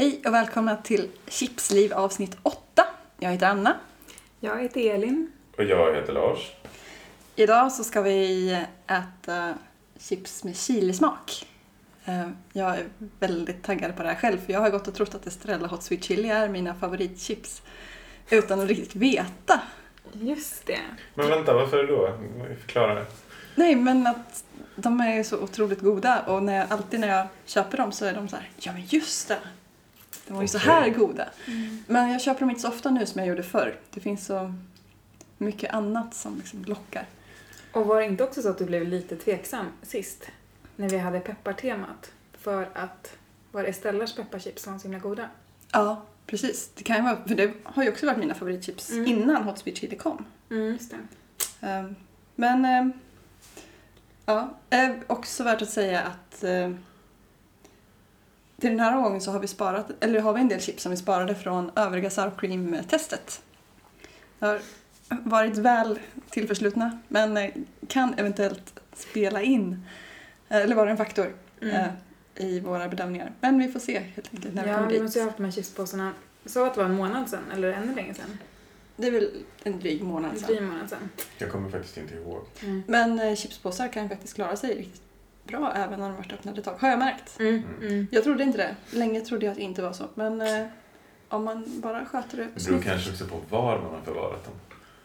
Hej och välkomna till Chipsliv avsnitt 8. Jag heter Anna. Jag heter Elin. Och jag heter Lars. Idag så ska vi äta chips med chilismak. Eh, Jag är väldigt taggad på det här själv för jag har gått och trott att Estrella Hot Sweet Chili är mina favoritchips utan att riktigt veta. Just det. Men vänta, varför då? Förklara. Nej, men att de är så otroligt goda och när jag, alltid när jag köper dem så är de så här, ja men just det. De var ju så Okej. här goda. Men jag köper dem inte så ofta nu som jag gjorde förr. Det finns så mycket annat som liksom lockar. Och var det inte också så att du blev lite tveksam sist? När vi hade peppartemat. För att var det Estellas pepparchips som var så himla goda? Ja, precis. Det kan ju vara, för det har ju också varit mina favoritchips Mm. innan Hot Sweet Chili kom. Mm, just det. Ehm, Men, ehm, ja, också värt att säga att eh, till den här gången så har vi sparat, eller har vi en del chips som vi sparade från övriga sour cream-testet. Det har varit väl tillförslutna men eh, kan eventuellt spela in, eh, eller vara en faktor Mm. eh, i våra bedömningar. Men vi får se helt enkelt när vi ja, kommer vi dit. måste ju ha haft de här chipspåsarna. Så att det var en månad sedan, eller ännu längre sedan. Det är väl en dryg månad En sedan. dryg månad sedan. Jag kommer faktiskt inte ihåg. Mm. Men chipspåsar kan faktiskt klara sig riktigt bra även när de varit öppnade ett tag. Har jag märkt. Mm. Mm. Jag trodde inte det. Länge trodde jag att det inte var så. Men eh, om man bara sköter det Det beror kanske också på var man har förvarat dem.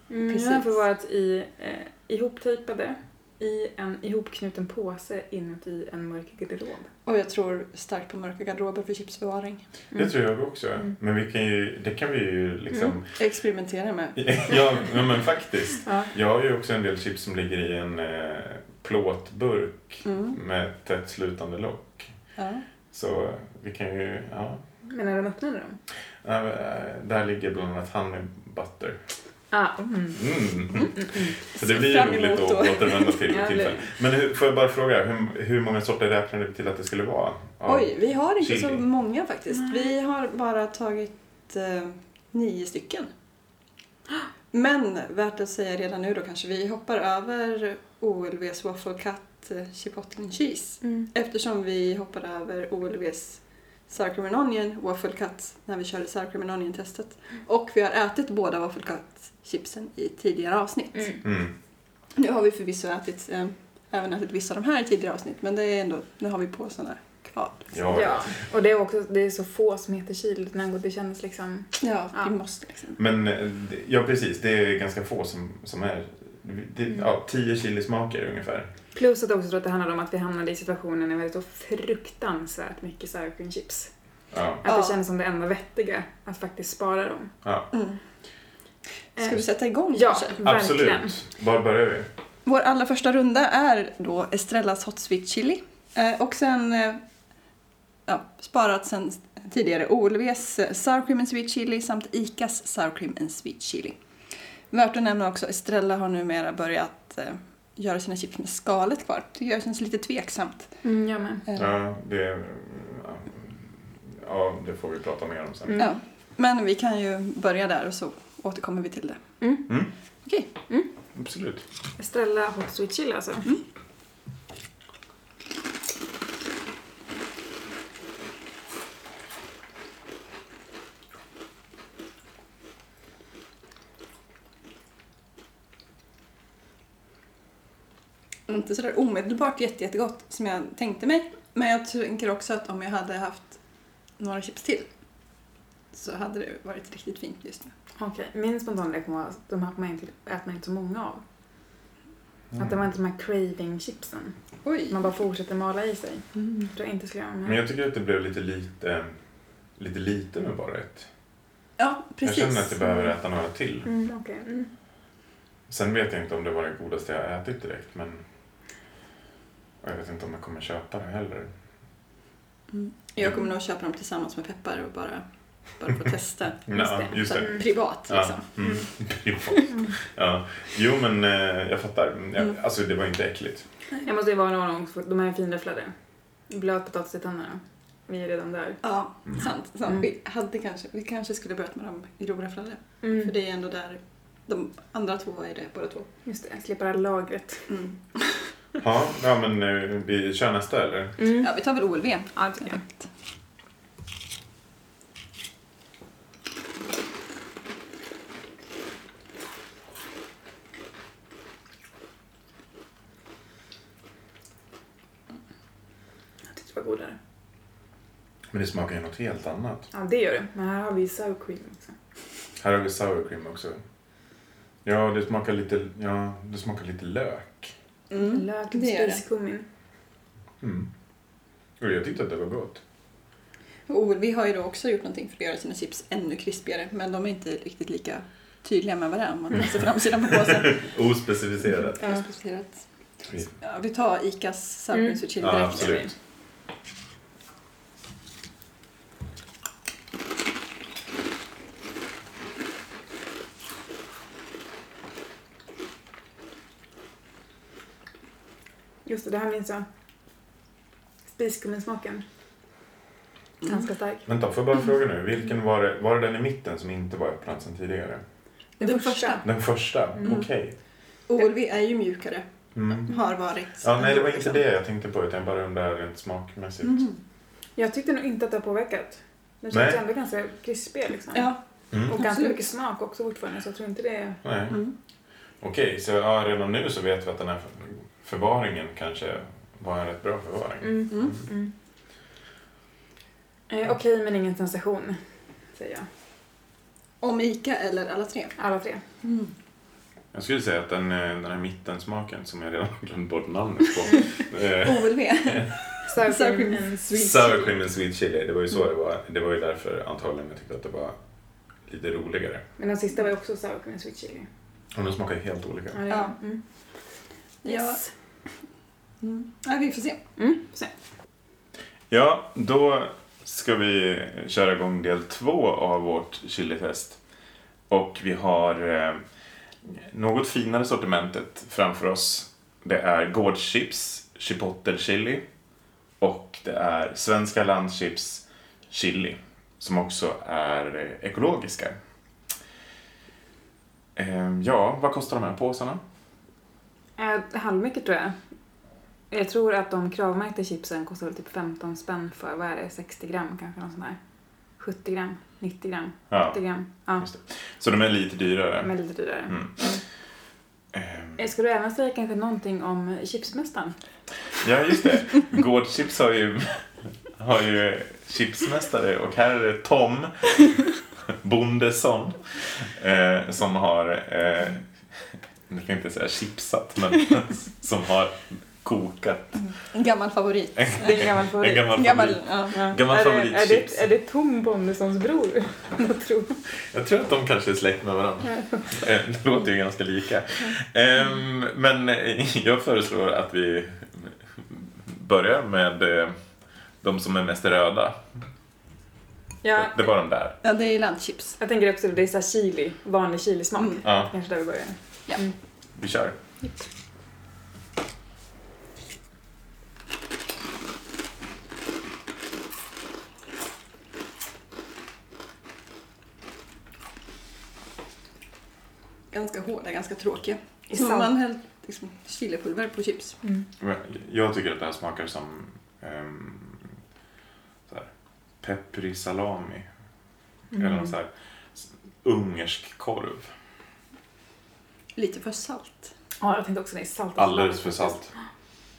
Mm, Precis. nu har förvarat i eh, ihoptejpade i en ihopknuten påse inuti en mörk garderob. Och jag tror starkt på mörka garderober för chipsförvaring. Det tror jag också. Mm. Men vi kan ju, det kan vi ju liksom... Mm. Jag experimenterar med. ja, ja, men faktiskt. Ja. Jag har ju också en del chips som ligger i en eh, plåtburk Mm. med tätt slutande lock. Ja. Så vi kan ju, ja. Men när de öppnade dem? Eh, Där ligger bland annat honey butter. Ah, mm. Mm. Mm, mm, mm. Så det blir fram roligt att återvända till Ja, vid det tillfälle. Men hur, får jag bara fråga, hur, hur många sorter räknade vi till att det skulle vara? Oj, vi har inte så chili. många faktiskt. Nej. Vi har bara tagit eh, nio stycken. Men värt att säga redan nu då kanske, vi hoppar över OLVs Waffle Cut eh, Chipotle Cheese. Mm. Eftersom vi hoppade över OLVs Sour Cream and Onion Waffle Cut när vi körde Sour Cream and Onion-testet. Och vi har ätit båda Waffle Cut-chipsen i tidigare avsnitt. Mm. Mm. Nu har vi förvisso ätit, eh, även ätit vissa av de här i tidigare avsnitt men det är ändå, nu har vi påsarna kvar. Ja, Ja, och det är också det är så få som heter Kilnängor. Det känns liksom... Ja, Ja. vi måste liksom. Men eh, ja, precis. Det är ganska få som, som är... Det, Mm. ja, tio chilismaker ungefär. Plus att jag också tror att det handlar om att vi hamnade i situationen när vi hade så fruktansvärt mycket sour cream chips. Ja. Att Ja. det kändes som det enda vettiga att faktiskt spara dem. ja. Mm. Ska vi sätta igång Ja, kanske? verkligen. Absolut. Var börjar vi? Vår allra första runda är då Estrellas Hot Sweet Chili. Eh, och sen eh, ja, sparat sen tidigare OLVs Sour Cream and Sweet Chili samt ICAs Sour Cream and Sweet Chili. Värt att nämna också, Estrella har numera börjat eh, göra sina chips med skalet kvar. Tycker jag känns lite tveksamt. Mm, jag med. Eh, Ja, det... Ja, det får vi prata mer om sen. Mm. ja. Men vi kan ju börja där och så återkommer vi till det. Mm. Mm. Okej. Absolut. Estrella Hot Sweet Chili alltså. Inte sådär omedelbart jätte, jättegott som jag tänkte mig. Men jag tänker också att om jag hade haft några chips till så hade det varit riktigt fint just nu. Okej, min spontana reaktion var att de här man inte, äter man inte så många av. Mm. Att det var inte de här craving-chipsen. Oj! Man bara fortsätter mala i sig. Mm. Jag inte skulle göra Men jag tycker att det blev lite lite, lite lite med bara ett. Ja, precis. Jag känner att jag behöver äta några till. Mm, okej. Mm. Sen vet jag inte om det var det godaste jag ätit direkt, men... och Jag vet inte om jag kommer köpa det heller. Mm. Jag kommer nog köpa dem tillsammans med peppar och bara, bara få testa. Ja, just Så det. här privat Ja, liksom. mm. Mm. ja. Jo, men eh, jag fattar. Jag, Mm. Alltså, det var inte äckligt. Jag måste ju vara någon gång, för de är finräfflade. Blöt potatis i tänderna. Vi är redan där. Ja, Mm. sant. sant. Mm. Vi, hade kanske, vi kanske skulle börjat med dem i rovräfflade. Mm. För det är ändå där de andra två är det, båda två. Just det, slippa det här lagret. Ja, ja men nu, vi kör nästa eller? Mm. Ja, vi tar väl OLV. Alltid. Jag tyckte det var godare. Men det smakar ju något helt annat. Ja, det gör det. Men här har vi sour cream också. Här har vi sour cream också. Ja, det smakar lite, ja, det smakar lite lök. Mm. Lök, det gör det. spiskummin. Mm. Och jag tyckte att det var gott. Och vi har ju då också gjort någonting för att göra sina chips ännu krispigare men de är inte riktigt lika tydliga med varandra om man läser framsidan på påsen. Ospecificerat. Ja. Specificerat. Vi- Ja, vi tar Icas sour Mm. chili Ja, direkt. absolut. Just det, det här minns jag. Spiskumminsmaken. Mm. Ganska stark. Vänta, får jag bara fråga nu. Vilken var det, var det den i mitten som inte var öppnad sedan tidigare? Den första. Den första? Mm. Okej. OLV är ju mjukare. Mm. Har varit. Ja, nej, det var inte liksom. det jag tänkte på, utan jag bara undrar rent smakmässigt. Mhm. Jag tyckte nog inte att det har påverkat. Den Nej. känns ändå ganska krispig liksom. Ja. Mm. Och ganska mycket smak också fortfarande så jag tror inte det är... Nej. Mm. Okej, så ja, redan nu så vet vi att den här för- förvaringen kanske var en rätt bra förvaring. Mm. Mm. Mm. Eh, Okej men ingen sensation, säger jag. Om Ica eller alla tre? Alla tre. Mm. Jag skulle säga att den, eh, den här mittensmaken som jag redan glömt bort namnet på. eh, OLV. Sour cream and sweet Sour chili. cream and sweet chili, det var ju så det var. Det var ju därför antagligen jag tyckte att det var lite roligare. Men den sista var ju också sour cream and sweet chili. Och de smakar ju helt olika. Ja. Ja. Mm. Ja. Mm. Ja, vi får se. Mm. Så. Ja, då ska vi köra igång del två av vårt chilitest. Och vi har eh, något finare sortimentet framför oss. Det är gårdschips, chipotle chili och det är svenska landchips chili som också är ekologiska. Eh, ja, vad kostar de här påsarna? Eh, halvmycket tror jag. Jag tror att de kravmärkta chipsen kostar väl typ 15 spänn för, vad är det, 60 gram kanske någon sån där. 70 gram, 90 gram, Ja, 80 gram. Ja. Så de är lite dyrare. men lite dyrare. Mm. Eh, Eh, Ska du även säga kanske någonting om chipsmästaren? Ja, just det. Gårdschips har ju, har ju chipsmästare och här är det Tom Bondesson eh, som har, eh, jag kan inte säga chipsat, men som har kokat. En gammal favorit. Det är en gammal favorit. En gammal Gammal, favorit. ja. Ja. Gammal är, det, är, favoritchips. det, är det Tom Bondessons bror? Jag tror. Jag tror att de kanske är släkt med varandra. Eh, Det låter ju ganska lika. Ehm, Men eh, jag föreslår att vi börjar med eh, de som är mest röda. Ja, Det var de där. ja, det är landchips. jag tänker också att det är så här chili, vanlig chilismak. Mm. Ja, Kanske där vi börjar. Ja. Mm. vi kör. Ganska hårda, ganska tråkiga. I Som salt. man hällt liksom, chilipulver på chips. Mm. Men Jag tycker att det här smakar som um, här, pepprig salami. Eller någon så här ungersk korv. Lite för salt. Ja, jag tänkte också det är salt. Alldeles för salt.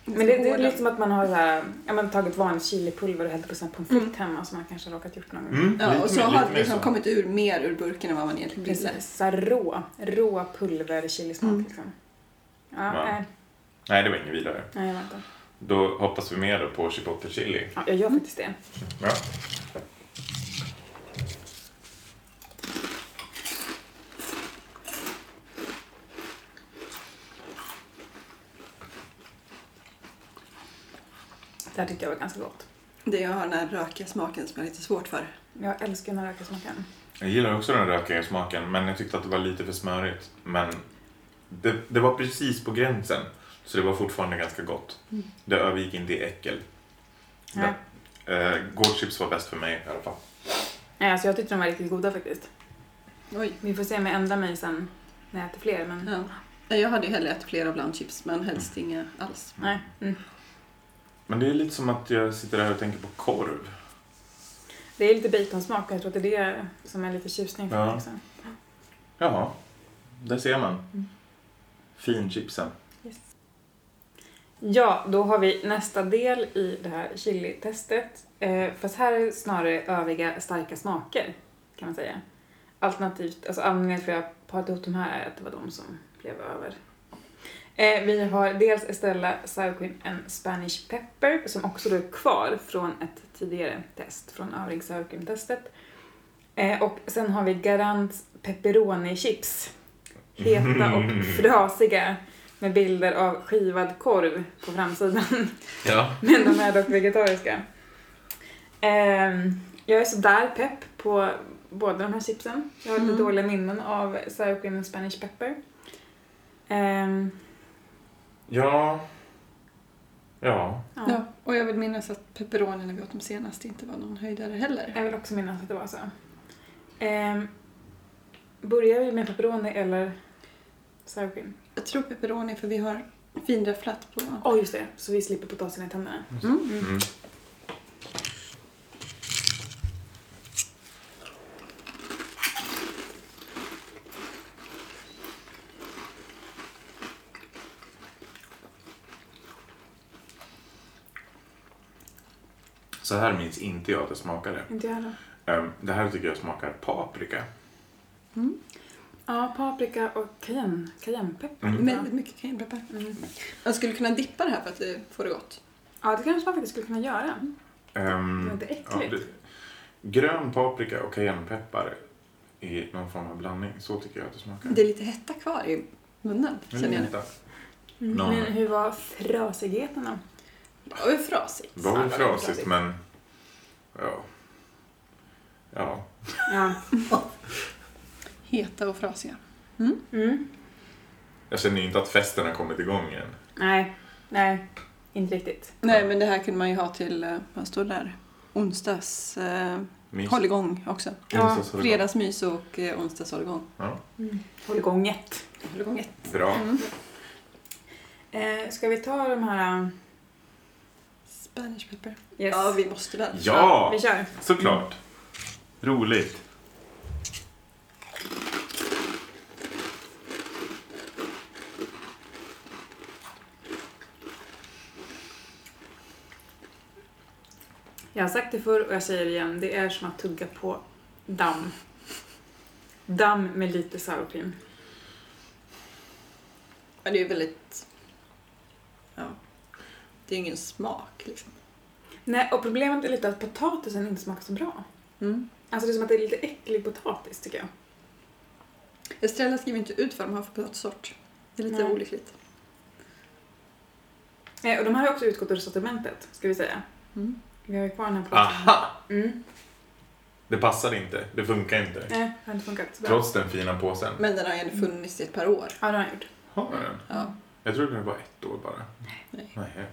Men det, det är lite som att man har så här, ja, man tagit vanligt chilipulver och hällt på sån pommes frites Mm. hemma som man kanske har råkat gjort någon gång. Mm, Ja, och så mer- har det liksom kommit ur mer ur burken än vad man egentligen ville. Precis, så här rå, rå pulver chilismak Mm. liksom. Ja, Ja. Nej, Nej, det var inget vidare. nej, jag väntar. Då hoppas vi mer på chipotle chili. Ja, jag gör faktiskt det. Ja. Det här tyckte jag var ganska gott. Det jag har den här rökiga smaken som jag har lite svårt för. Jag älskar den här rökasmaken. Jag gillar också den rökiga smaken, men jag tyckte att det var lite för smörigt. Men det, det var precis på gränsen, så det var fortfarande ganska gott. Mm. Det övergick inte i äckel. Nej. Men, eh, Gårdchips var bäst för mig i alla fall. Nej, alltså jag tyckte de var riktigt goda faktiskt. Oj. Vi får se om jag ändrar mig sen när jag äter fler. Men Ja. Nej, Jag hade ju hellre ätit fler av landchips, men helst inga alls. nej. Mm. Men det är lite som att jag sitter där och tänker på korv. Det är lite baconsmak och jag tror att det är det som är lite tjusning för Ja. mig också. Jaha, där ser man. Mm. Finchipsen. Ja, då har vi nästa del i det här chili-testet. Eh, fast här är snarare övriga starka smaker, kan man säga. Alternativt, alltså anledningen till att jag parade ihop de här är att det var de som blev över. Eh, vi har dels Estella Sour Cream and Spanish Pepper som också då är kvar från ett tidigare test, från övrig Sour Cream-testet. Eh, och sen har vi Garants Pepperoni Chips. Heta och frasiga med bilder av skivad korv på framsidan. Ja. Men de är dock vegetariska. Ehm, jag är sådär pepp på båda de här chipsen. Jag har lite Mm. dåliga minnen av sour cream och spanish pepper. Ehm, Ja. Ja. ja. Ja, och jag vill minnas att pepperoni när vi åt dem senast inte var någon höjdare heller. Jag vill också minnas att det var så. Ehm, börjar vi med pepperoni eller sour cream? Jag tror pepperoni för vi har finräfflat på... Åh, just det. Så vi slipper potatisen i tänderna. Mm. Mm. Så här minns inte jag att det smakade. Inte jag heller. Ehm, Det här tycker jag smakar paprika. Mm. Ja, paprika och cayenne, cayennepeppar. Mm. Väldigt mycket cayennepeppar. Mm. Jag skulle kunna dippa det här för att det får det gott. Ja, det kanske man faktiskt skulle kunna göra. Ehm, Det är inte ja, äckligt. det- grön paprika och cayennepeppar i någon form av blandning. Så tycker jag att det smakar. Det är lite hetta kvar i munnen, känner jag nu. Mm. Någon- Men hur var frasigheten då? Det var ju frasigt. Det var var frasigt men... Ja. Ja. Ja. Heta och frasiga. Mm. Jag känner inte att festen har kommit igång än. Nej, nej, inte riktigt. Nej, men det här kunde man ju ha till, eh, vad står det där? Onsdags eh, Mys. hålligång också. Ja, Fredagsmys och eh, onsdags hålligång. Ja, Mm. Hålligånget. Hålligång ett. bra. Mm. Eh, ska vi ta de här... Spanish pepper. Yes. Ja, vi måste väl. Ja, Vi kör. såklart. Roligt. Jag har sagt det förr och jag säger det igen. Det är som att tugga på damm. Damm med lite sour cream. Ja, det är väldigt... Det är ingen smak liksom. Nej, och problemet är lite att potatisen inte smakar så bra. Mm. Alltså det är som att det är lite äcklig potatis tycker jag. Estrella skriver inte ut vad de har för potatissort. Det är lite Nej. olyckligt. Eh, och de här har också utgått ur sortimentet, ska vi säga. Mm. Vi har ju kvar den här potatisen. Aha! Mm. Det passar inte. Det funkar inte. Nej, det har inte funkat så bra. Trots den fina påsen. Men den har ju ändå funnits i ett par år. Ja, det har jag gjort. Har den? Ja. Jag trodde det var ett år bara. Nej. Nej.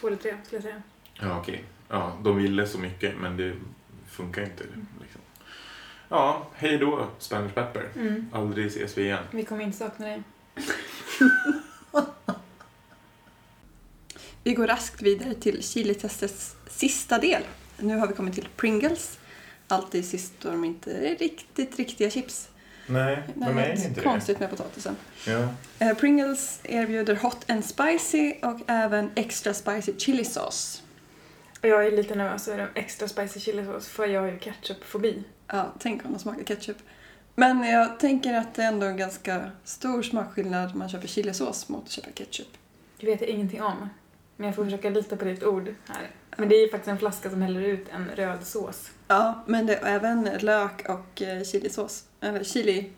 Två eller tre, skulle jag säga. Ja, okej. Ja, de ville så mycket men det funkar inte. Liksom. Ja, hej då Spanish Pepper. Mm. Aldrig ses vi igen. Vi kommer inte sakna dig. Vi går raskt vidare till chilitestets sista del. Nu har vi kommit till Pringles. Alltid sist då de inte är riktigt riktiga chips. Nej, Det de är något inte konstigt med potatisen. det. Ja. Eh, Pringles erbjuder hot and spicy och även extra spicy chili sauce. Jag är lite nervös över den extra spicy chilisås för jag har ju ketchupfobi. Ja, tänk om de smakar ketchup. Men jag tänker att det är ändå en ganska stor smakskillnad om man köper chilisås mot att köpa ketchup. Det vet jag ingenting om. Men jag får försöka lita på ditt ord här. Men det är ju faktiskt en flaska som häller ut en röd sås. Ja, men det är även lök och eh, chilisås. Eller chili.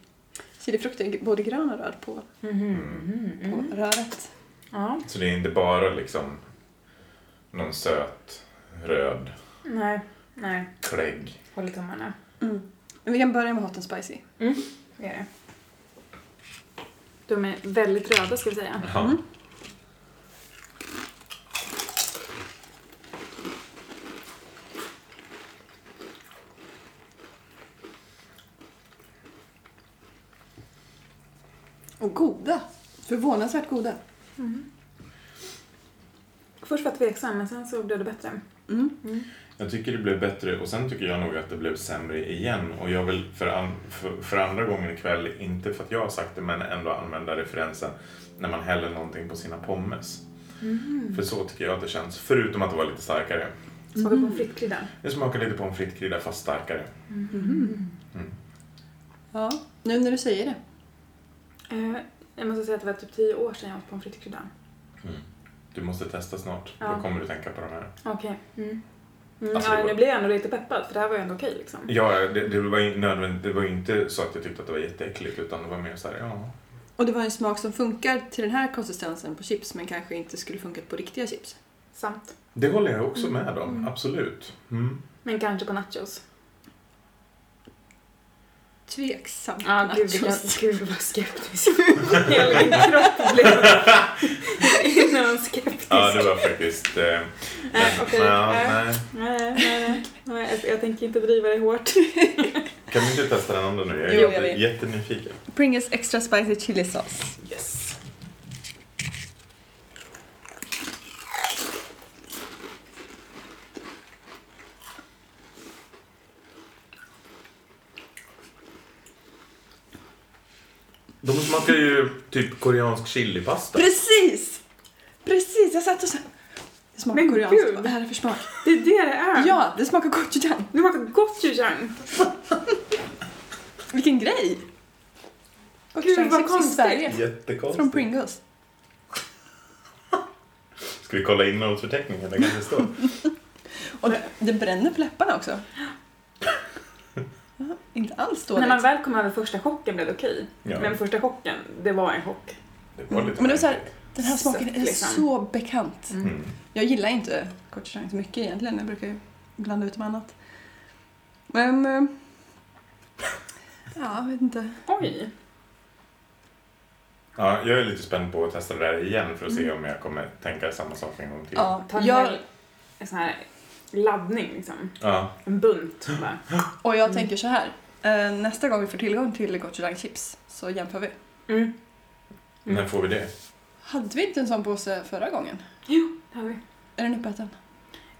Chilifrukt är både grön och röd på, Mhm. på röret. Ja, Så det är inte bara liksom någon söt röd nej, nej. klägg. Håll i tummarna. Mm. Men vi kan börja med hot and spicy. Mm, det är det. De är väldigt röda ska vi säga. Mm. Och goda. Förvånansvärt goda. Först var jag tveksam men sen så blev det bättre. Mm. Jag tycker det blev bättre och sen tycker jag nog att det blev sämre igen. Och jag vill för, an, för, för andra gången ikväll, inte för att jag har sagt det, men ändå använda referensen när man häller någonting på sina pommes. Mm. För så tycker jag att det känns. Förutom att det var lite starkare. Smakar Mm. pommes frites-krydda. Det smakar lite pommes frites-krydda fast starkare. Mhm. Ja, nu när du säger det. Eh, jag måste säga att det var typ tio år sedan jag åt pommes frites-krydda. Du måste testa snart. Ja. Då kommer du tänka på de här. Okej. Mm. Mm, Alltså, ja, det var- nu blir jag ändå lite peppad för det här var ju ändå okej liksom. Ja, det, det, var ju nödvändigt, det var ju inte så att jag tyckte att det var jätteäckligt utan det var mer så här, ja. Och det var en smak som funkar till den här konsistensen på chips men kanske inte skulle funkat på riktiga chips. Sant. Det håller jag också med om, Mm. absolut. Mm. Men kanske på nachos. Tveksamt. Ja, gud, vilken, gud vad skeptisk. Hela min kropp blev innan skeptisk. Ja, det var faktiskt... Eh, Nej, okej. ja, Nej. nej. Nej, nej, jag, tänker inte driva det hårt. Kan vi inte testa den andra nu? Jag är Jo, jag jättenyfiken. Pringles extra spicy chili sauce. Yes. De smakar ju typ koreansk chilipasta. Precis! Precis, jag satt och sa... Det smakar Men koreanskt. gud. Vad är det här för smak? Det är det det är. Ja, det smakar gochujang. Det smakar gochujang. Vilken grej! Gud, Gochujang vad chips i konstigt. Sverige. Jättekonstigt. Från Pringles. Ska vi kolla innehållsförteckningen? Där kanske det står. Och det, det bränner på läpparna också. Ja, inte alls dåligt. När man väl kom över första chocken blev det okej. Ja. Men första chocken, det var en chock. Det var lite Men det var så här, märkligt. Den här smaken är Sött, liksom. så bekant. Mm. Mm. Jag gillar inte gochujang så mycket egentligen. Jag brukar ju blanda ut med annat. Men... eh, Ja, jag vet inte. Oj. Ja, jag är lite spänd på att testa det där igen för att se om jag kommer tänka samma sak en gång till. Ja, Ta en jag, hel sån här laddning liksom. Ja. En bunt bara. och jag Mm. tänker så här. eh, Nästa gång vi får tillgång till gochujang chips så jämför vi. Mm. När får vi det? Hade vi inte en sån påse förra gången? Jo, det har vi. Är den uppäten?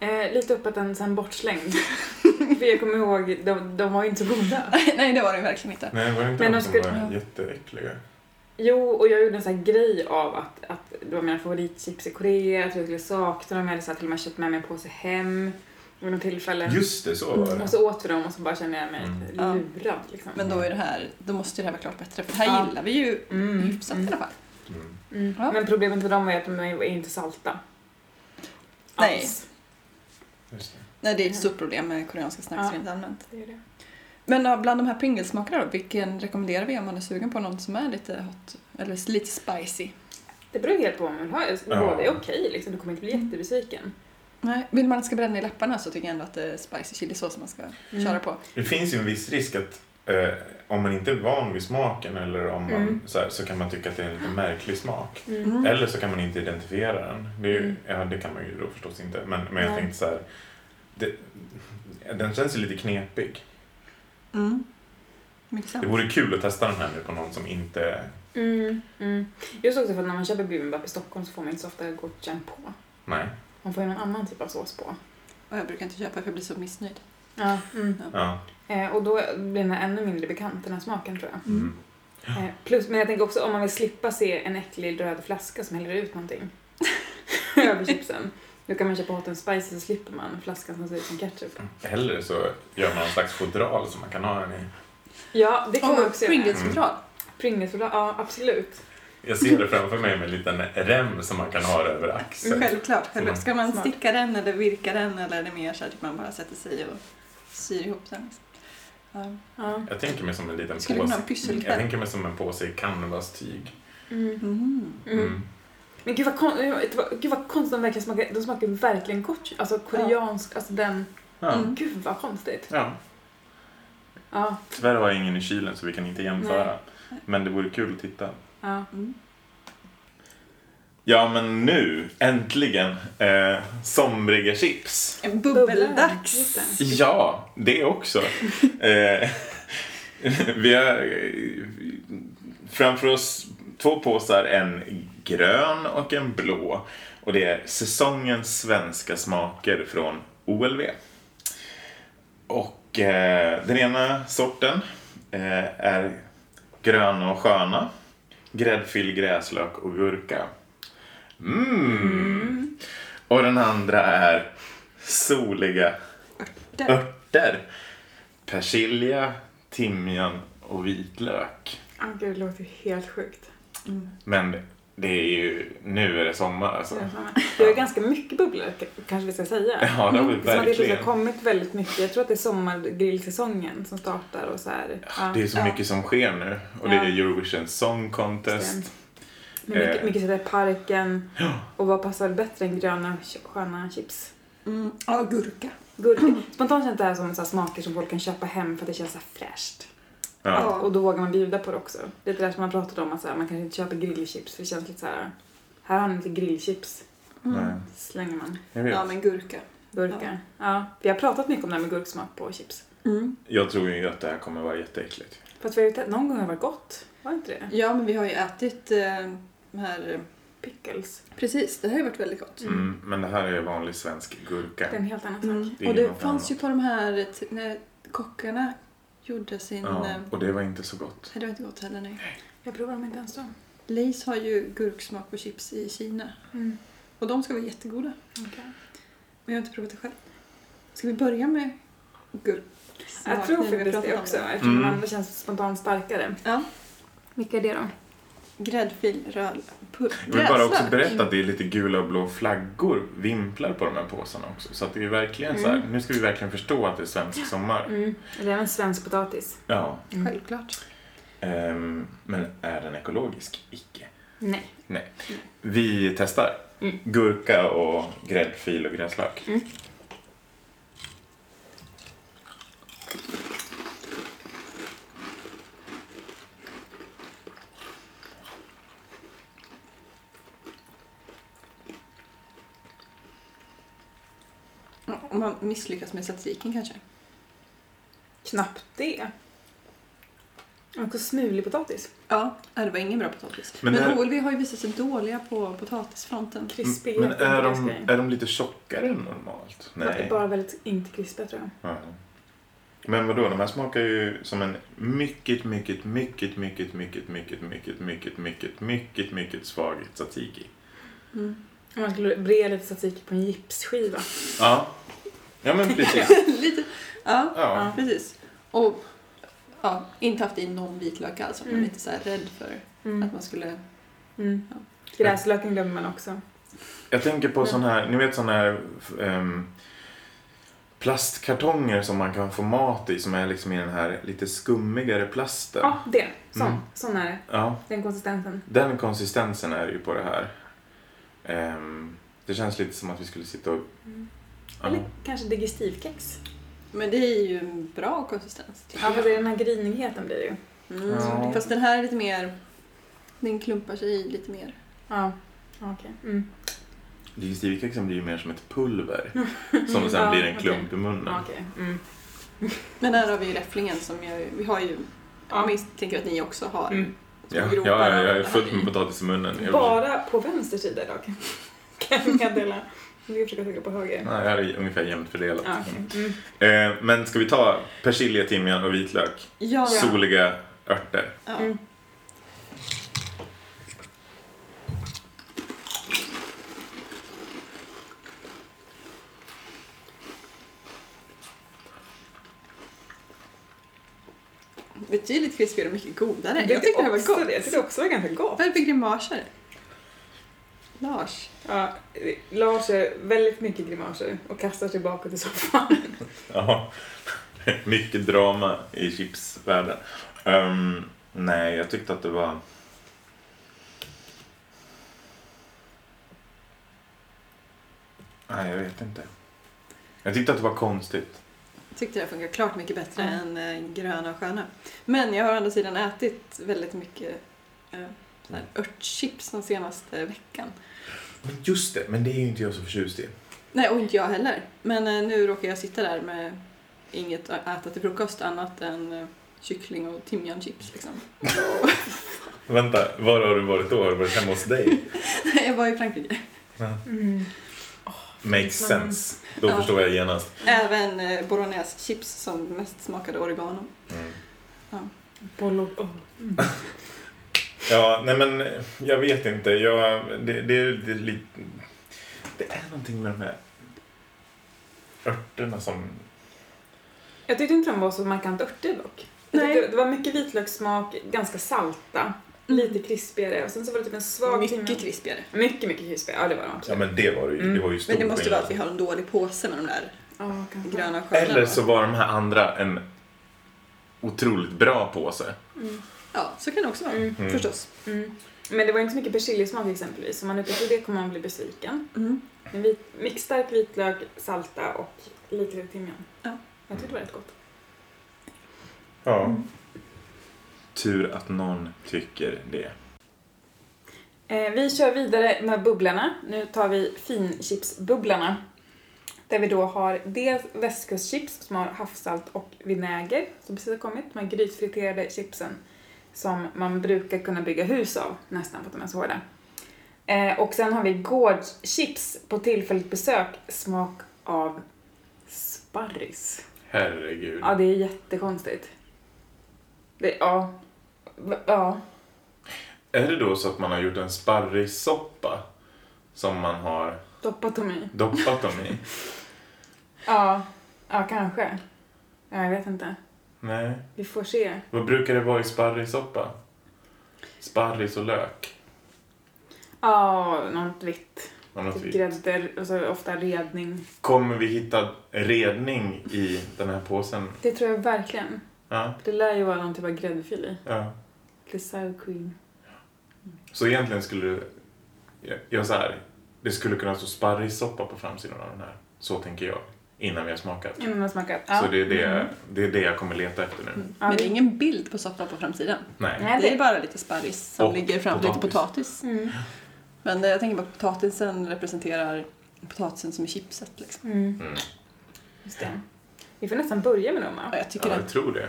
Eh, lite öppet sen bortslängd. För jag kommer ihåg, de, de var ju inte så goda. Nej, det var den verkligen inte. Nej, var det inte Men de de som skulle- var jätteäckliga? Jo, och jag gjorde en sån här grej av att, att det var mina favoritchips i Korea, att jag skulle sakna dem. Jag hade så här till och med köpt med mig en påse hem vid något tillfälle. Just det, så var det. Och så åt vi dem och så bara kände jag mig Mm. Lurad liksom. Men då är det här, då måste ju det här vara klart bättre. För det här Ja. gillar vi ju Mm. hyfsat i alla fall. Mm. Mm. Ja. Men problemet med dem är att de är inte salta. Nej. Alls. Just det. Nej, det är ett stort problem med koreanska snacks Ja. rent allmänt. Det är det. Men bland de här Pringles-smakerna då, vilken rekommenderar vi om man är sugen på någon som är lite hot, eller lite spicy? Det beror helt på vad man vill ha. Ja. Båda är okej liksom. Du kommer inte bli jättebesviken. Nej, vill man att det ska bränna i läpparna så tycker jag ändå att det är spicy chilisås man ska Mm. köra på. Det finns ju en viss risk att eh, om man inte är van vid smaken eller om man, Mm. så, här, så kan man tycka att det är en lite märklig smak. Mm. Mm. Eller så kan man inte identifiera den. Det, är ju- Mm. ja, det kan man ju då förstås inte. Men, men jag Nej. tänkte så här. Det, den känns ju lite knepig. Mm. Det vore kul att testa den här nu på någon som inte... Mm. Mm. Just också för att när man köper bibimbap i Stockholm så får man inte så ofta gochujang på. Nej. Man får ju någon annan typ av sås på. Och jag brukar inte köpa för jag blir så missnöjd. Ja. Mm. Ja. Eh, och då blir den här ännu mindre bekant, den här smaken tror jag. Mm. Eh, plus, men jag tänker också om man vill slippa se en äcklig röd flaska som häller ut någonting över chipsen. Då kan man köpa hot and spicy så slipper man flaskan som ser ut som ketchup. Eller så gör man en slags fodral som man kan ha den i. Ja, det kan man Och också göra. Pringles-fodral. Pringles, ja absolut. Jag ser det framför mig med en liten rem som man kan ha över axeln. Självklart, självklart. Ska man Smart. sticka den eller virka den eller är det mer så att man bara sätter sig och syr ihop den? Ja. Ja. Jag tänker mig som en liten Skulle påse. Jag tänker mig som en påse i canvas-tyg. Mm. Mm. Mm. Men gud vad, kon- gud vad konstigt de verkligen smakar. De smakar verkligen gott. Alltså koreansk, alltså den... Ja. Mm. Gud vad konstigt. ja. Ja, Tyvärr har jag ingen i kylen så vi kan inte jämföra. Men det vore kul att titta. ja. Mm. Ja, men nu äntligen eh, somriga chips. En bubbeldags! Ja, det också. eh, vi har eh, framför oss två påsar, en grön och en blå. Och det är säsongens svenska smaker från OLV. Och eh, den ena sorten eh, är gröna och sköna. Gräddfil, gräslök och gurka. Mm. Mm. Och den andra är soliga Där. örter. Persilja, timjan och vitlök. Gud, det låter helt sjukt. Mm. Men det är ju, nu är det sommar alltså. Det är ganska mycket bubblor kanske vi ska säga. Ja, det har vi att det verkligen. har kommit väldigt mycket. Jag tror att det är sommargrillsäsongen som startar och så här. Ja. Det är så Ja. mycket som sker nu. Och det är Eurovision Song Contest. Men mycket, Eh. mycket i parken. Och vad passar bättre än gröna sköna chips? Mm. Ja, gurka. Gurka. Spontant känns det här som så här smaker som folk kan köpa hem för att det känns så här fräscht. Ja. Ja. Och då vågar man bjuda på det också. Det är det där som man pratat om att så här, man kanske inte köper grillchips för det känns lite så här. Här har ni lite grillchips. Mm. Nej, Slänger man. Ja, men gurka. Gurka. Ja. Vi har pratat mycket om det här med gurksmak på chips. Mm. Jag tror ju att det här kommer vara jätteäckligt. Fast vi har ju någon gång har det varit gott. Var inte det? Ja, men vi har ju ätit eh, de här... Pickles. Precis, det här har ju varit väldigt gott. Mm. Men det här är vanlig svensk gurka. Det är en helt annan sak. Mm. Och det fanns annat. ju på de här, kockarna gjorde sin... Ja, eh, och det var inte så gott. Nej, det var inte gott heller, nej. Jag provar dem inte ens då. Lays har ju gurksmak på chips i Kina. Mm. Och de ska vara jättegoda. okej. Men jag har inte provat det själv. Ska vi börja med gurksmak? Jag tror faktiskt det också eftersom Mm. de andra känns spontant starkare. Ja. Vilka är det då? Gräddfil, röd, Jag vill bara också berätta att det är lite gula och blå flaggor, vimplar på de här påsarna också. Så att det är verkligen så här, Mm. nu ska vi verkligen förstå att det är svensk sommar. Mm. Är även svensk potatis. Ja, Mm. Självklart. ehm, men är den ekologisk? Icke. Nej. Vi testar. Mm. Gurka och gräddfil och gräslök. Man misslyckas med statistiken kanske. Knappt det. Också smulig potatis. Ja, det var ingen bra potatis. Men Men, är- OLV har ju visat sig dåliga på potatisfronten. Krispig. Men är de, är de lite tjockare än normalt? Nej. Bara väldigt inte krispiga tror jag. Ja. Men vadå, de här smakar ju som en mycket, mycket, mycket, mycket, mycket, mycket, mycket, mycket, mycket, mycket, mycket svag tzatziki. Mm. Om man skulle bre lite tzatziki på en gipsskiva. Ja. Ja men precis. Lite, ja, Ja. precis. Och ja, inte haft i någon vitlök alls. för Man Mm. är lite så här rädd för Mm. att man skulle... Mm. Ja. Gräslöken glömmer man också. Jag tänker på Men- sån här, ni vet sån här ehm, plastkartonger som man kan få mat i som är liksom i den här lite skummigare plasten. Ja, det. Sån. Mm. Sån är det. Ja, Den konsistensen. den konsistensen är ju på det här. Ehm, det känns lite som att vi skulle sitta och... Mm. Ja. Eller kanske digestivkex. Men det är ju en bra konsistens. Ja, jag. för det är den här grinigheten blir det ju. Mm. Ja. Fast den här är lite mer... Den klumpar sig i lite mer. Ja, okej. Mm. Digestivkexen blir ju mer som ett pulver. Som sen Ja, blir en klump i munnen. Ja, okej. Mm. Men här har vi ju räfflingen som jag, vi har ju... Ja. Om vi tänker att ni också har Mm. Ja, ja, och jag är fullt med potatis i munnen. Jag Bara på vänster sida idag. Kan jag meddela. Nu ska jag försöka trycka på höger. Nej, här är ungefär jämnt fördelat. Ja, okej. mm. Eh, men ska vi ta persilja, timjan och vitlök? Ja. Soliga örter. ja. Mm. Betydligt krispigare och mycket godare. Jag Jag tyckte det här var också gott. Det. Jag tyckte också det var ganska gott. Vad är det för grimaser? Lars. Ja, Lars gör väldigt mycket grimaser och kastar sig bakåt i soffan. Ja. Mycket drama i chipsvärlden. Ehm, nej, jag tyckte att det var... Nej, jag vet inte. Jag tyckte att det var konstigt. Jag tyckte det funkar klart mycket bättre Mm. än eh, gröna och sköna. Men jag har å andra sidan ätit väldigt mycket eh, här örtchips den senaste veckan. Men just det, men det är ju inte jag så förtjust i. Nej, och inte jag heller. Men eh, nu råkar jag sitta där med inget att äta till frukost annat än eh, kyckling och timjanchips liksom. Vänta, var har du varit då? Har du varit hemma hos dig? jag var i Frankrike. Mm. Makes sense. Då Ja. förstår jag genast. Även eh, bolognese-chips som mest smakade oregano. Mm. Oh. mm. Ja, nej men jag vet inte. Jag, det, det, det, är lite, det är någonting med de här örterna som... Jag tyckte inte de var så markant örter dock. Nej. Det var mycket vitlökssmak, ganska salta, lite krispigare och sen så var det typ en svag Mycket timjan. krispigare. Mycket, mycket krispigare. Ja, det var de Ja absolut. men det var det ju. Mm. Det var ju stor Men det måste vara att vi skillnad. har en dålig påse med de där Ja, kanske. gröna skördarna. Eller så var de här andra en otroligt bra påse. Mm. Ja, så kan det också vara. Mm. Mm. Förstås. Mm. Men det var inte så mycket persiljesmak exempelvis. Om man är ute efter det kommer man bli besviken. Mm. Men vit, mixstark vitlök, salta och lite, lite timjan. Ja. Jag tyckte det var rätt gott. Ja. Mm. Tur att någon tycker det. Eh, vi kör vidare med bubblarna. Nu tar vi finchipsbubblarna. Där vi då har dels västkustchips som har havssalt och vinäger som precis har kommit. De här grytfriterade chipsen som man brukar kunna bygga hus av nästan för att de är så hårda. Eh, och sen har vi gårdschips på tillfälligt besök, smak av sparris. Herregud. Ja, det är jättekonstigt. Det, ja. Ja. Är det då så att man har gjort en sparrissoppa som man har Doppat dem i. doppat dem i? Ja. Ja, kanske. Ja, jag vet inte. Nej. Vi får se. Vad brukar det vara i sparrissoppa? Sparris och lök? Ja, något vitt. Något Typ vitt. grädder och så ofta redning. Kommer vi hitta redning i den här påsen? Det tror jag verkligen. Ja. Det lär ju vara någon typ av gräddfil i. ja. Lite sour cream. Så egentligen skulle du... Jag, jag så här, det skulle kunna stå sparrissoppa på framsidan av den här. Så tänker jag. Innan vi har smakat. Innan man har smakat. Ja. Så det är det, Mm. det är det jag kommer leta efter nu. Ja, Men det är vi- ingen bild på soppan på framsidan. Nej. Nej, Det är bara lite sparris som Och ligger framför lite potatis. Mm. Men eh, jag tänker på att potatisen representerar potatisen som är chipset. Liksom. Mm. Mm. Just det. Vi får nästan börja med dem Ja, va? jag tycker Ja, det. jag tror det.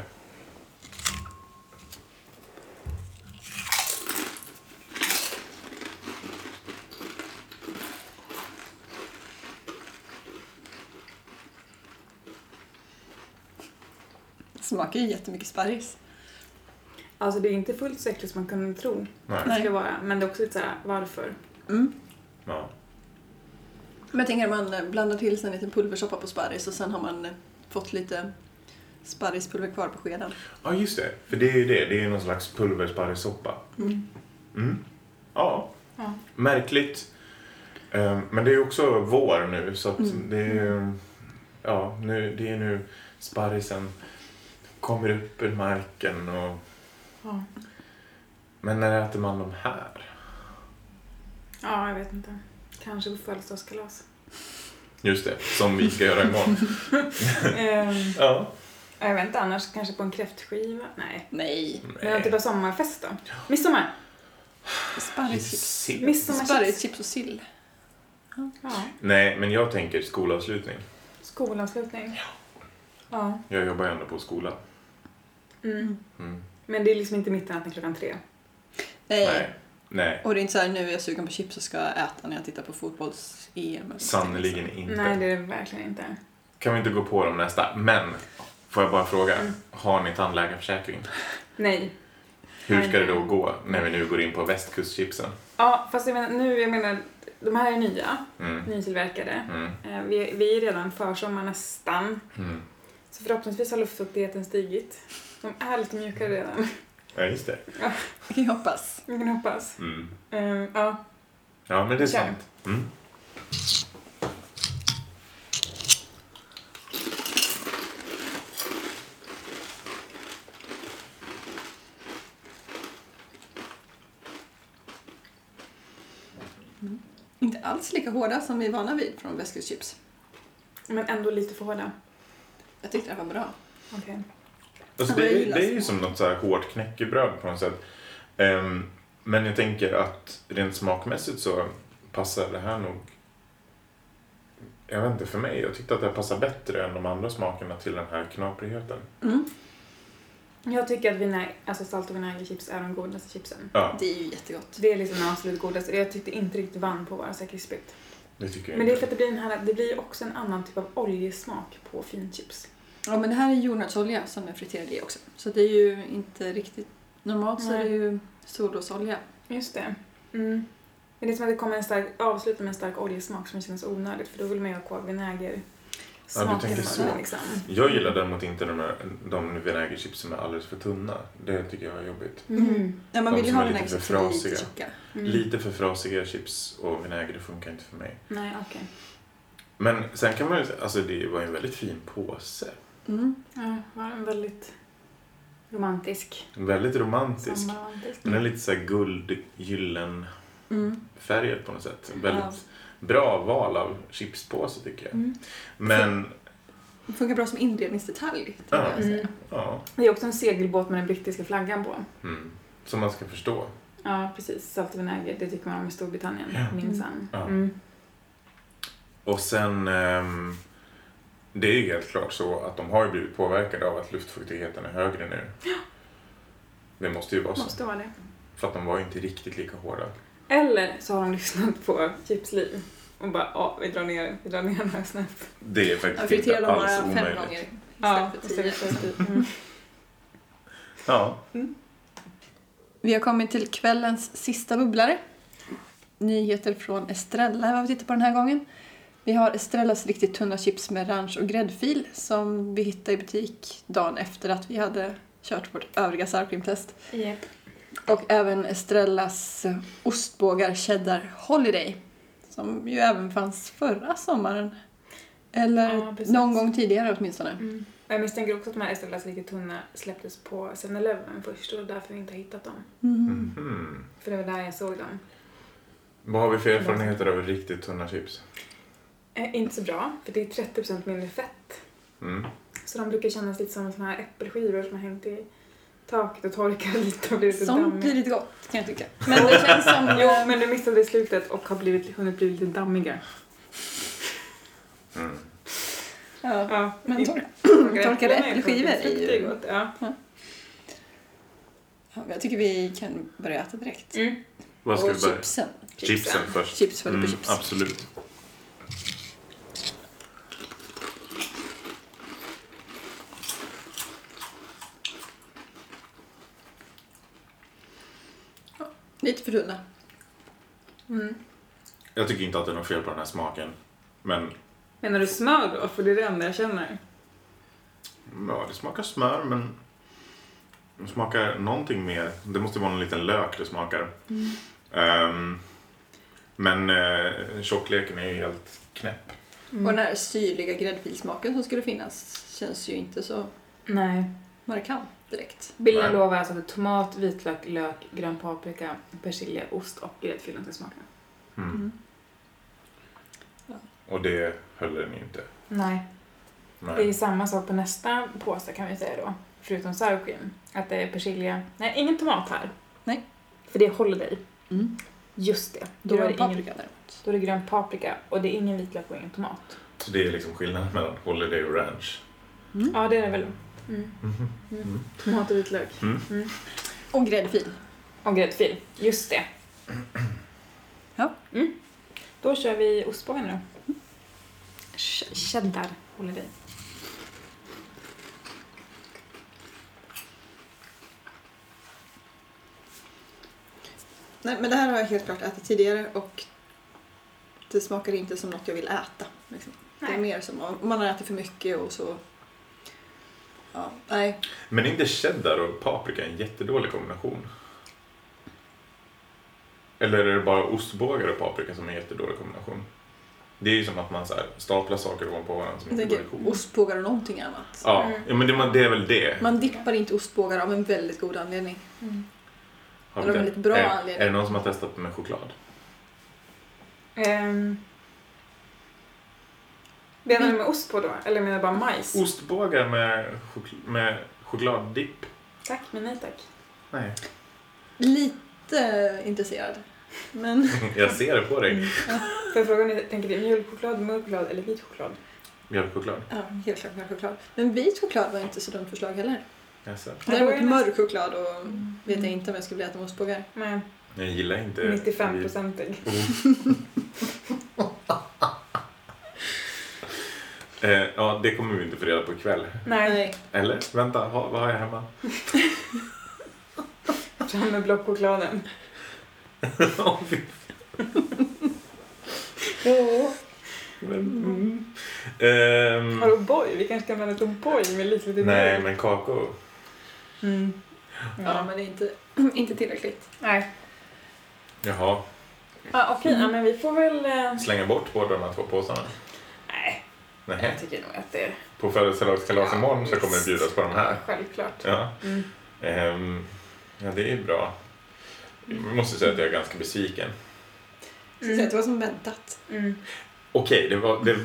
Smakar ju jättemycket sparris. Alltså det är inte fullt så äckligt som man kunde tro Nej. det skulle vara. Men det är också lite såhär, varför? Mm. Ja. Men jag tänker att man eh, blandar till sig en liten pulversoppa på sparris och sen har man eh, fått lite sparrispulver kvar på skeden. ja, just det. För det är ju det. Det är ju någon slags pulversparrissoppa. Mm. Mm. Ja. Ja. Märkligt. Eh, Men det är ju också vår nu så att Mm. det är ju... Ja, nu, det är nu sparrisen kommer upp ur marken och... Ja. Men när äter man de här? ja, jag vet inte. Kanske på födelsedagskalas. Just det, som vi ska göra imorgon. Ehm, ja. jag vet inte, annars kanske på en kräftskiva? Nej. Nej, Men någon typ av sommarfest då? Midsommar? sparrischips. Sparrischips och sill. Ja. Nej, men jag tänker skolavslutning. Skolavslutning? Ja. Jag jobbar ju ändå på skola. Mm. Mm. Men det är liksom inte mitt i natten klockan tre. Nej. Nej. Nej, Och det är inte så här nu är jag sugen på chips och ska äta när jag tittar på fotbolls-EM. sannerligen inte. Nej, det är det verkligen inte. Kan vi inte gå på dem nästa? Men, får jag bara fråga. Mm. Har ni tandläkarförsäkring? Nej. Hur ska det då gå när vi nu går in på västkustchipsen? Ja, fast jag menar, nu, jag menar, de här är nya, Mm. nytillverkade. Mm. Eh, Vi, vi är redan försommar nästan. Mm. Så förhoppningsvis har luftfuktigheten stigit. De är lite mjukare redan. Ja, just det. Det kan jag hoppas. Vi kan hoppas. Mm. Eh, ja. Ja, men det är Kör. sant. Mm. Inte alls lika hårda som vi är vana vid från västkustchips. Men ändå lite för hårda. Jag tyckte det var bra. Okej. Alltså, det, är, det är ju som något så här hårt knäckebröd på något sätt. Ehm, men jag tänker att rent smakmässigt så passar det här nog... Jag vet inte, för mig. Jag tyckte att det här passar bättre än de andra smakerna till den här knaprigheten. Mm. Jag tycker att vinäg, alltså salt och vinägerchips är de godaste chipsen. Ja, Det är ju jättegott. Det är liksom de absolut godaste. Jag tyckte inte riktigt vann på att vara så krispigt. det tycker jag Men det är för att det blir den här, det blir också en annan typ av oljesmak på finchips. Ja, men det här är jordnötsolja som är friterad i också. Så det är ju inte riktigt... Normalt så är det ju solrosolja. Just det. Mm. Men det är som att det kommer en stark, avsluta med en stark oljesmak som känns onödigt för då vill man ju ha kvar vinäger. Ja, du tänker så. Liksom. Jag gillar däremot inte de, här, de vinägerchips som är alldeles för tunna. Det tycker jag är jobbigt. Mm. Ja, man De vill ju som ha är den här lite för som frasiga. Mm. Lite för frasiga chips och vinäger, det funkar inte för mig. Nej, okej. Men sen kan man ju alltså det var ju en väldigt fin påse. Mm. Ja, var en väldigt romantisk. Väldigt romantisk. Den är lite så här guldgyllen Mm. färgad på något sätt. Väldigt bra val av chipspåse tycker jag. Mm. Men, Det funkar bra som inredningsdetalj, Ja. jag säga. Mm. ja. Det är också en segelbåt med den brittiska flaggan på. Mm. Som man ska förstå. Ja, precis. Salt och vinäger, det tycker man om i Storbritannien, Ja. minsann. Ja. Mm. Och sen, ehm, det är ju helt klart så att de har ju blivit påverkade av att luftfuktigheten är högre nu. Det måste ju vara så. Måste vara det. För att de var ju inte riktigt lika hårda. Eller så har de lyssnat på Chipsliv och bara, ja, vi drar ner, vi drar ner den här snabbt. Det är faktiskt inte alls bara fem omöjligt. gånger Ja, istället för tio. Mm. Ja. Vi har kommit till kvällens sista bubblare. Nyheter från Estrella vad vi tittar på den här gången. Vi har Estrellas riktigt tunna chips med ranch och gräddfil som vi hittade i butik dagen efter att vi hade kört vårt övriga sour cream-test. Japp. Och även Estrellas ostbågar cheddar holiday som ju även fanns förra sommaren. Eller Ja, någon gång tidigare åtminstone. Mm. Jag misstänker också att de här Estrellas riktigt tunna släpptes på 7-Eleven först och det är därför vi inte har hittat dem. Mm. Mhm. För det var där jag såg dem. Vad har vi för erfarenheter av riktigt tunna chips? Eh, inte så bra, för det är 30% mindre fett. Mm. Så de brukar kännas lite som såna här äppelskivor som har hängt i taket och torkat lite och blivit lite Sånt blir lite gott kan jag tycka. Men det känns som... Jo, eh, men du missade i slutet och har blivit, hunnit bli lite dammiga. Mm. Ja. Ja, Men tor- torkade äppelskivor är ju- gott. Ja. Ja, jag tycker vi kan börja äta direkt. Mm. Vad ska och vi börja? chipsen. Chipsen först. Chips Mm, chips. absolut. Lite för tunna. Mm. Jag tycker inte att det är något fel på den här smaken. Men Menar du smör då? För det är det enda jag känner. ja, det smakar smör men det smakar någonting mer. Det måste vara en liten lök det smakar. Mm. Ehm, men eh, tjockleken är ju helt knäpp. Mm. Och den här syrliga gräddfilsmaken som skulle finnas känns ju inte så Nej. markant direkt. Bilden Nej. lovar alltså att tomat, vitlök, lök, grön paprika, persilja, ost och gräddfilen ska smaka. Mm. Mm. Och det höll den inte. Nej. Nej. Det är samma sak på nästa påse kan vi säga då. Förutom sour cream. Att det är persilja. Nej, ingen tomat här. Nej. För det är holiday. Mm. Just det. Då är Grön det, ingen, paprika däremot. då är det grön paprika och det är ingen vitlök och ingen tomat. Så det är liksom skillnaden mellan Holiday och Ranch. Mm. Ja, det är det väl. Mm. Mhm. Mm. Tomat och vitlök. Mm. Mm. Och gräddfil. Och gräddfil. Just det. Ja. Mm. Då kör vi ostbågen då. Ch- Cheddar holiday. Nej, men det här har jag helt klart ätit tidigare och det smakar inte som något jag vill äta. Liksom. Det är mer som om man har ätit för mycket och så... Ja, nej. Men är inte cheddar och paprika en jättedålig kombination? Eller är det bara ostbågar och paprika som är en jättedålig kombination? Det är ju som att man så här staplar saker ovanpå varandra som inte går ihop. ostbågar och någonting annat. Ja, Mm. ja men det, det är väl det. Man dippar inte ostbågar av en väldigt god anledning. Mm. Eller det? väldigt bra är, anledning. är det någon som har testat med choklad? Um, menar du med ost på då? Eller menar du bara majs? Ostbågar med, chokl- med chokladdipp? Tack, men nej tack. Nej. Lite intresserad. Men Jag ser det på dig. Mm. Får jag fråga om ni tänker det mjölkchoklad, mörk choklad eller vit choklad? Mjölkchoklad? ja, helt klart mörk choklad. Men vit choklad var inte så dumt förslag heller. Jaså? Däremot mörk choklad och Mm. vet jag inte om jag skulle vilja äta med ostbågar. Nej, Jag gillar inte... 95-procentig. Eh, ja, det kommer vi inte få reda på ikväll. Nej. Nej. Eller? Vänta, ha, vad har jag hemma? fram med blockchokladen. Ja. Men, mm. Ehm, Har O'boy? Vi kanske kan blanda ett O'boy med lite lite nej, men kakao. Mm. Ja, men det är inte, inte tillräckligt. Nej. Jaha. Ja, Okej, ja, men vi får väl... Eh... Slänga bort båda de här två påsarna? Nej, jag tycker nog att det är På födelsedagskalas Ja, imorgon så kommer det bjudas på de här. självklart. Ja. Mm. Ehm, ja, det är bra. Jag måste säga att jag är ganska besviken. Så mm. Det var som väntat. Mm. Okej, det, var, det,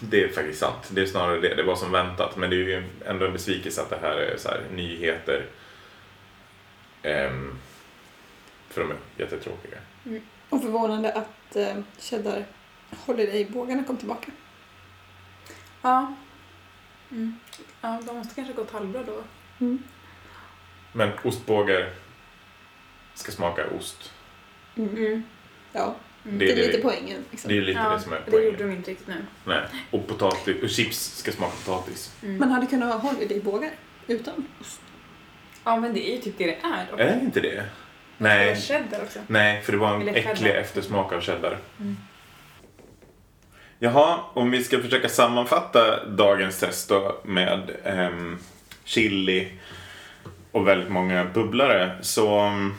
det är faktiskt sant. Det är snarare det. Det var som väntat. Men det är ju ändå en besvikelse att det här är så här nyheter. Ehm, för de är jättetråkiga. Och förvånande att eh, cheddar holiday-bågarna kom tillbaka. Ja. Mm. Ja, de måste kanske gått halvbra då. Men ostbågar ska smaka ost. Mm. Ja, Mm. Det det är det- lite poängen. Liksom. Det är lite ja, det som är det poängen. gjorde de inte riktigt nu. Nej. Och potatis, och chips ska smaka potatis. Mm. Man hade kunnat ha holiday-bågar utan ost. Ja, men det är ju typ det det är. dock. Är det inte det? Det Nej. cheddar också. Nej, för det var en äcklig eftersmak av cheddar. Mm. Jaha, om vi ska försöka sammanfatta dagens test då med ehm, chili och väldigt många bubblare så mm,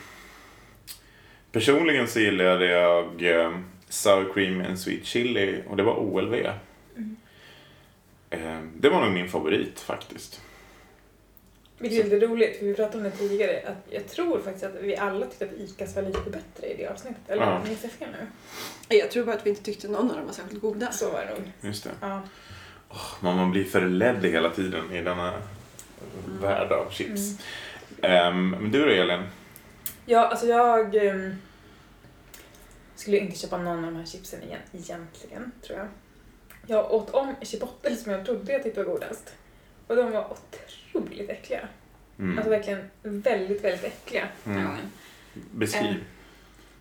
personligen så gillade jag ehm, sour cream and sweet chili och det var OLV. Mm. Ehm, det var nog min favorit faktiskt. Vilket är lite roligt, för vi pratade om det tidigare, att jag tror faktiskt att vi alla tyckte att ICAs var lite bättre i det avsnittet. Eller Ja. minns jag fel nu? Jag tror bara att vi inte tyckte någon av dem var särskilt goda. Så var det nog. Just det. Ja. Man, man blir förledd hela tiden i denna värld av chips. Mm. Ehm, men du då Elin? Ja, alltså jag ehm, skulle inte köpa någon av de här chipsen igen, egentligen, tror jag. Jag åt om chipotle som jag trodde jag tyckte var godast. Och de var otroligt äckliga. Mm. Alltså verkligen väldigt, väldigt äckliga den här Mm. gången. Beskriv. Eh,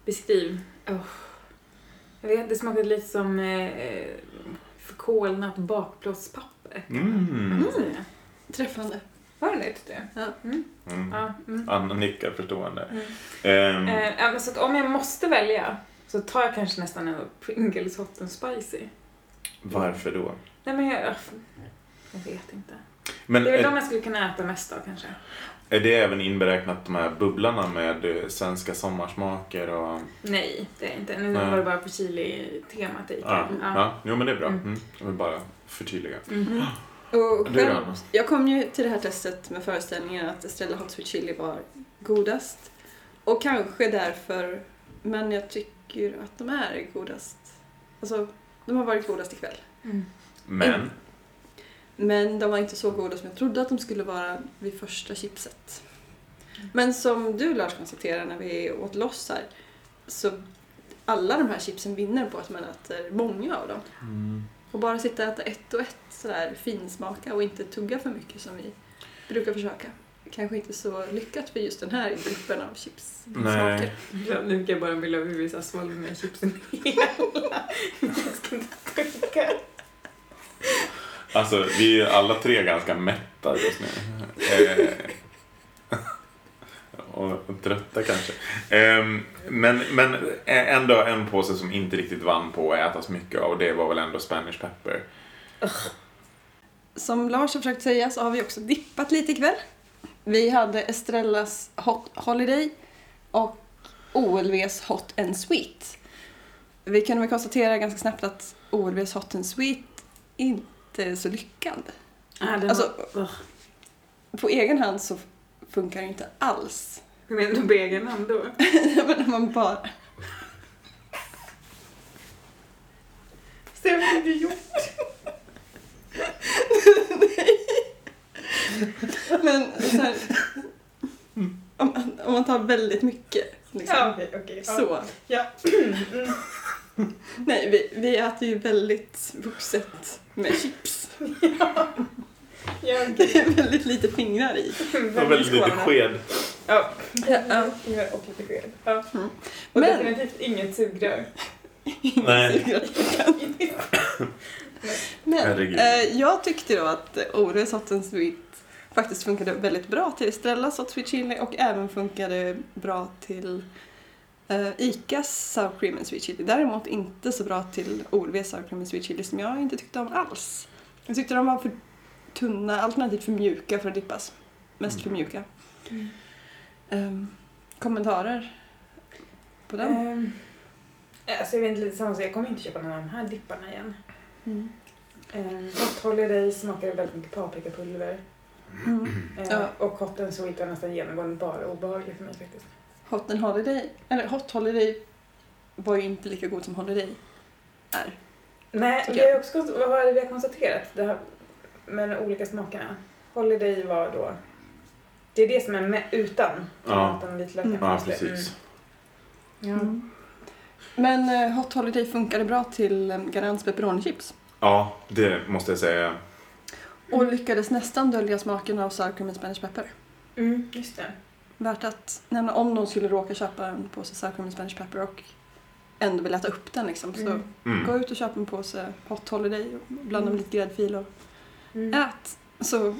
Beskriv. Oh. Jag vet, det smakade lite som eh, förkolnat bakplåtspapper. Mm. Träffande. Var det det? Ja. Mm. Mm. Ja, mm. Anna nickar förstående. Mm. Ehm, Eh, så att om jag måste välja så tar jag kanske nästan en Pringles Hot and Spicy. varför då? Nej men jag, jag vet inte. Men Det är väl de jag skulle kunna äta mest av kanske. är det även inberäknat de här bubblarna med eh, svenska sommarsmaker och... Nej, det är inte. Nu Nej. var det bara på chili-temat i Ja, Ica. ja. jo men det är bra. Mm. Mm. Jag vill bara förtydliga. Mm. Och Du då, själv, jag kom ju till det här testet med föreställningen att Estrella Hot Sweet Chili var godast. Och kanske därför, men jag tycker att de är godast. Alltså, de har varit godast ikväll. Mm. Men, Men de var inte så goda som jag trodde att de skulle vara vid första chipset. Men som du Lars konstaterade när vi åt loss här, så alla de här chipsen vinner på att man äter många av dem. mm. Och bara sitta och äta ett och ett sådär finsmaka och inte tugga för mycket som vi brukar försöka. Kanske inte så lyckat för just den här gruppen av chipssmaker. Nej. Ja, nu fick jag bara av hur vi ner chipsen hela. Jag ska inte tugga. Alltså vi är alla tre ganska mätta just nu. Eh, och, trötta kanske. Eh, men, men ändå en påse som inte riktigt vann på att ätas mycket av det var väl ändå Spanish pepper. Som Lars har försökt säga så har vi också dippat lite ikväll. Vi hade Estrellas Hot Holiday och OLVs Hot and Sweet. Vi kunde väl konstatera ganska snabbt att OLVs Hot and Sweet inte är så lyckad. Ah, den Alltså-. På egen hand så funkar det inte alls. Hur menar du på egen hand då? Men när man bara... Se vad du gjort? Men så här, om, man- om man tar väldigt mycket. Liksom, Ja, okej. ja. Så. Ja. Nej, vi, vi äter ju väldigt vuxet med chips. Ja, Det är väldigt lite fingrar i. Och väldigt lite sked. Ja. Ja, och lite sked. Ja. Mm. Och Men- definitivt inget sugrör. Nej. Men eh, jag tyckte då att Ores Hot and Sweet faktiskt funkade väldigt bra till Estrellas hot sweet chili och även funkade bra till Icas sour cream and sweet chili. Däremot inte så bra till OLVs sour cream and sweet chili som jag inte tyckte om alls. Jag tyckte de var för tunna, alternativt för mjuka för att dippas. Mest för mjuka. Mm. Ehm, kommentarer på den? Um, alltså jag vet inte lite samma sak, jag kommer inte köpa någon av de här dipparna igen. Mm. Um, hot Holiday smakade väldigt mycket paprikapulver. Mm. Eh, Ja. Och and Sweet var nästan genomgående bara obehaglig för mig faktiskt. Hot and Holiday, eller Hot Holiday var ju inte lika god som Holiday är. Nej, vi har också, vad är det vi har konstaterat det här med de olika smakerna? Holiday var då, det är det som är med, utan Ja. och vitlöken. Mm. Ja, precis. Mm. Ja. Men eh, Hot Holiday funkade bra till um, Garants pepperoni-chips. Ja, det måste jag säga. Och lyckades nästan dölja smaken av sour cream and Spanish pepper. Mm, just det. Värt att nämna om någon skulle råka köpa en påse sour cream and Spanish pepper och ändå vill äta upp den liksom. Så Mm. Mm. gå ut och köp en påse Hot Holiday och blanda med lite gräddfil och Mm. ät. Så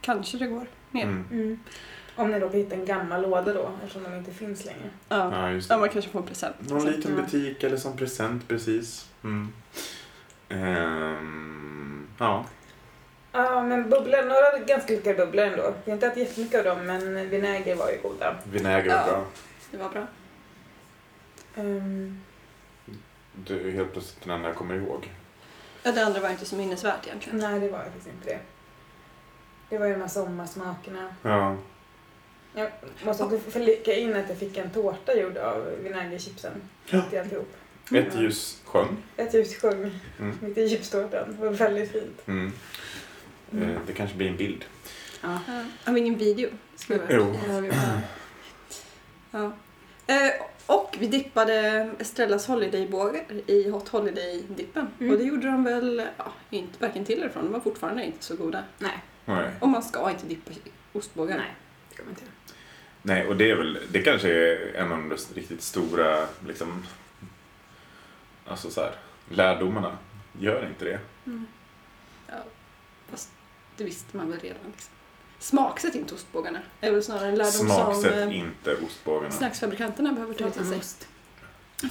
kanske det går ner. Mm. Mm. Om ni då kan hitta en gammal låda då, eftersom de inte finns längre. Ja. Ja, just ja, det. man kanske får en present. Någon liten Ja. butik eller som present precis. Mm. Ehm, ja. Ja, men bubblor, några ganska lyckade bubblor ändå. Vi har inte ätit jättemycket av dem, men vinäger var ju goda. Vinäger Ja. bra. Det var bra. Um, Du är helt plötsligt den enda jag kommer ihåg. Ja, det andra var inte så minnesvärt egentligen. nej, det var faktiskt inte det. Det var ju de här sommarsmakerna. Ja. Jag måste också flika in att jag fick en tårta gjord av vinägerchipsen. Ja. I alltihop. Ett ljus sjön. Ett ljus sjöng Mm. mitt i chipstårtan. Det var väldigt fint. Mm. Mm. Eh, Det kanske blir en bild. Ja. Vi ingen video? Ska vi Jo. Ja. Eh, och vi dippade Estrellas Holiday-bågar i Hot Holiday-dippen. Mm. Och det gjorde de väl, ja, inte varken till eller från. De var fortfarande inte så goda. Nej, Nej. Och man ska inte dippa ostbågar. nej. Det kommer inte göra. Nej, och det är väl, det kanske är en av de riktigt stora, liksom, alltså så här, lärdomarna. Gör inte det. Mm. Det visste man väl redan. Liksom. Smaksätt inte ostbågarna. är väl snarare en lärdom som Smaksätt eh, inte ostbågarna. snacksfabrikanterna behöver ta till sig. ost.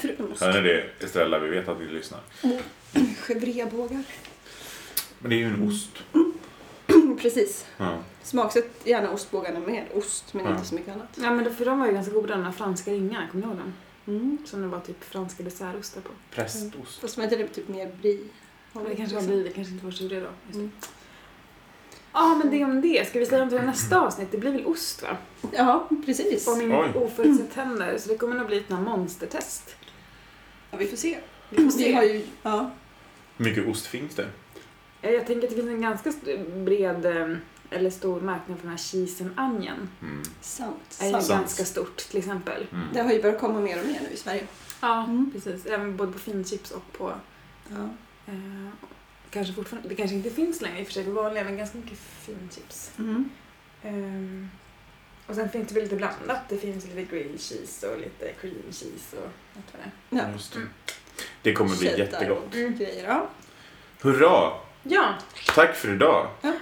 Förutom ost. Sen är det Estrella, vi vet att vi lyssnar. Chevrebågar. Men det är ju en ost. Precis. Ja. Smaksätt gärna ostbågarna med ost, men Ja. inte så mycket annat. Ja, men då- för de var ju ganska goda, de här franska ringarna. Kommer ni ihåg dem? Mm. Som det var typ franska dessertostar på. Prästost. Fast var inte det typ mer brie? Ja, det kanske var blir, det kanske inte var så det då. Just det. Mm. Ja, men det om det. Ska vi säga om till nästa avsnitt? Det blir väl ost va? Ja, precis. Och min Oj. oförutsett händer. Så det kommer nog bli ett monstertest. Ja, vi får se. Vi får Vi se. har ju, ja. Hur mycket ost finns det? Eh, Jag tänker att det finns en ganska bred eh, eller stor marknad för den här cheese and onion. Mm. Sant. är. Sant. ganska stort till exempel. Mm. Det har ju börjat komma mer och mer nu i Sverige. Ja, Mm. precis. Även både på finchips och på Ja. eh, kanske fortfarande, det kanske inte finns längre i och för sig på vanliga men ganska mycket finchips. Mm. Ehm, och sen finns det väl lite blandat. Det finns lite grilled cheese och lite cream cheese och allt vad det är. Ja. Just det. det kommer bli Cheddar jättegott. och Grejer, ja. Hurra! Ja! Tack för idag! Ja.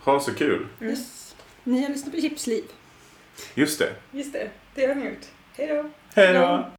Ha så kul! Mm. Yes. Ni har lyssnat på Chipsliv. Just det. Just det, det har ni gjort. Hej då! Hej då!